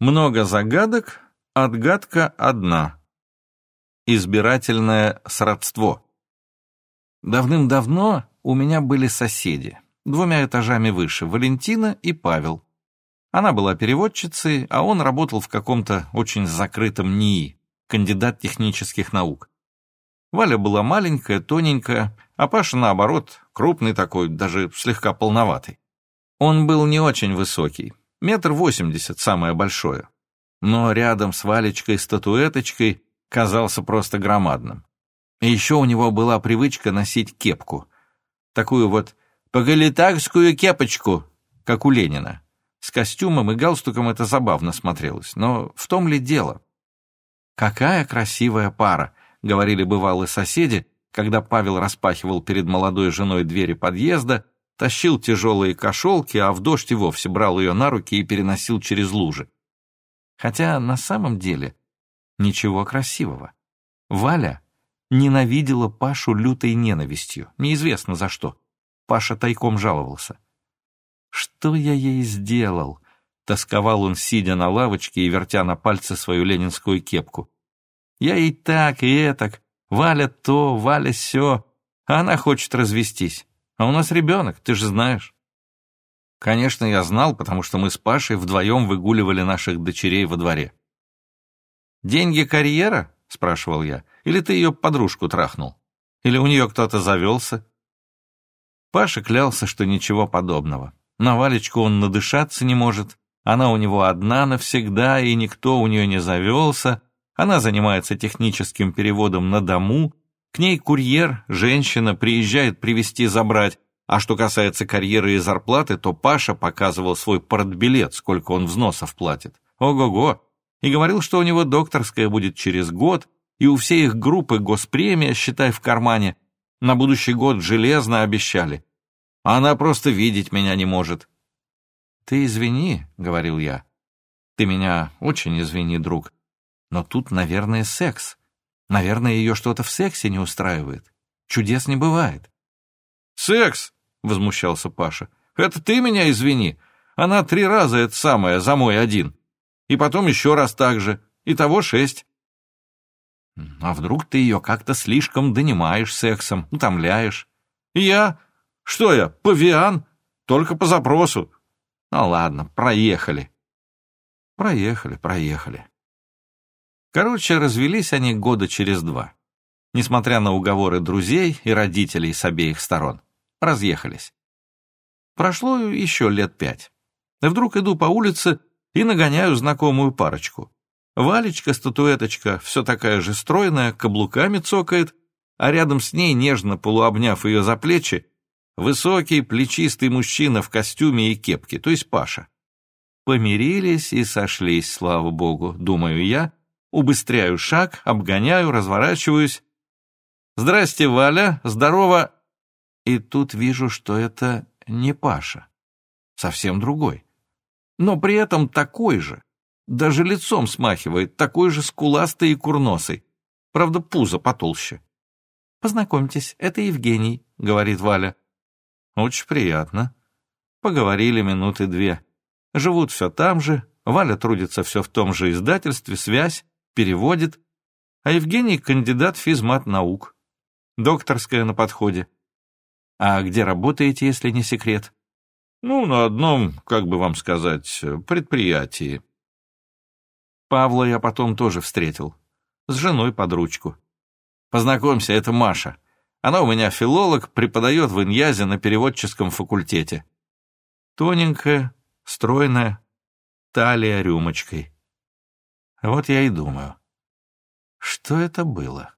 Много загадок, отгадка одна. Избирательное сродство. Давным-давно у меня были соседи, двумя этажами выше, Валентина и Павел. Она была переводчицей, а он работал в каком-то очень закрытом НИИ, кандидат технических наук. Валя была маленькая, тоненькая, а Паша, наоборот, крупный такой, даже слегка полноватый. Он был не очень высокий, метр восемьдесят, самое большое. Но рядом с Валечкой-статуэточкой казался просто громадным. И еще у него была привычка носить кепку. Такую вот поголитарскую кепочку, как у Ленина. С костюмом и галстуком это забавно смотрелось, но в том ли дело? «Какая красивая пара!» — говорили бывалые соседи, когда Павел распахивал перед молодой женой двери подъезда, тащил тяжелые кошелки, а в дождь и вовсе брал ее на руки и переносил через лужи. Хотя на самом деле ничего красивого. Валя ненавидела Пашу лютой ненавистью, неизвестно за что. Паша тайком жаловался. «Что я ей сделал?» — тосковал он, сидя на лавочке и вертя на пальце свою ленинскую кепку. «Я и так, и этак. Валя то, Валя сё. Она хочет развестись. А у нас ребенок, ты же знаешь». Конечно, я знал, потому что мы с Пашей вдвоем выгуливали наших дочерей во дворе. «Деньги карьера?» — спрашивал я. «Или ты ее подружку трахнул? Или у нее кто-то завелся?» Паша клялся, что ничего подобного. На Валечку он надышаться не может. Она у него одна навсегда, и никто у нее не завелся. Она занимается техническим переводом на дому. К ней курьер, женщина, приезжает привезти забрать. А что касается карьеры и зарплаты, то Паша показывал свой портбилет, сколько он взносов платит. Ого-го! И говорил, что у него докторская будет через год, и у всей их группы госпремия, считай, в кармане. На будущий год железно обещали. А она просто видеть меня не может. «Ты извини», — говорил я. «Ты меня очень извини, друг. Но тут, наверное, секс. Наверное, ее что-то в сексе не устраивает. Чудес не бывает». «Секс!» — возмущался Паша. «Это ты меня извини. Она три раза это самое, за мой один. И потом еще раз так же. Итого шесть». «А вдруг ты ее как-то слишком донимаешь сексом, утомляешь?» «Я? Что я, павиан? Только по запросу». «Ну ладно, проехали». «Проехали, проехали». Короче, развелись они года через два. Несмотря на уговоры друзей и родителей с обеих сторон разъехались. Прошло еще лет пять. Вдруг иду по улице и нагоняю знакомую парочку. Валечка, статуэточка, все такая же стройная, каблуками цокает, а рядом с ней, нежно полуобняв ее за плечи, высокий, плечистый мужчина в костюме и кепке, то есть Паша. Помирились и сошлись, слава богу, думаю я, убыстряю шаг, обгоняю, разворачиваюсь. «Здрасте, Валя, здорово!» И тут вижу, что это не Паша, совсем другой. Но при этом такой же, даже лицом смахивает, такой же скуластый и курносый. Правда, пузо потолще. «Познакомьтесь, это Евгений», — говорит Валя. «Очень приятно». Поговорили минуты две. Живут все там же, Валя трудится все в том же издательстве, связь, переводит, а Евгений — кандидат физмат наук. Докторская на подходе. А где работаете, если не секрет? Ну, на одном, как бы вам сказать, предприятии. Павла я потом тоже встретил. С женой под ручку. Познакомься, это Маша. Она у меня филолог, преподает в Иньязе на переводческом факультете. Тоненькая, стройная, талия рюмочкой. Вот я и думаю, что это было?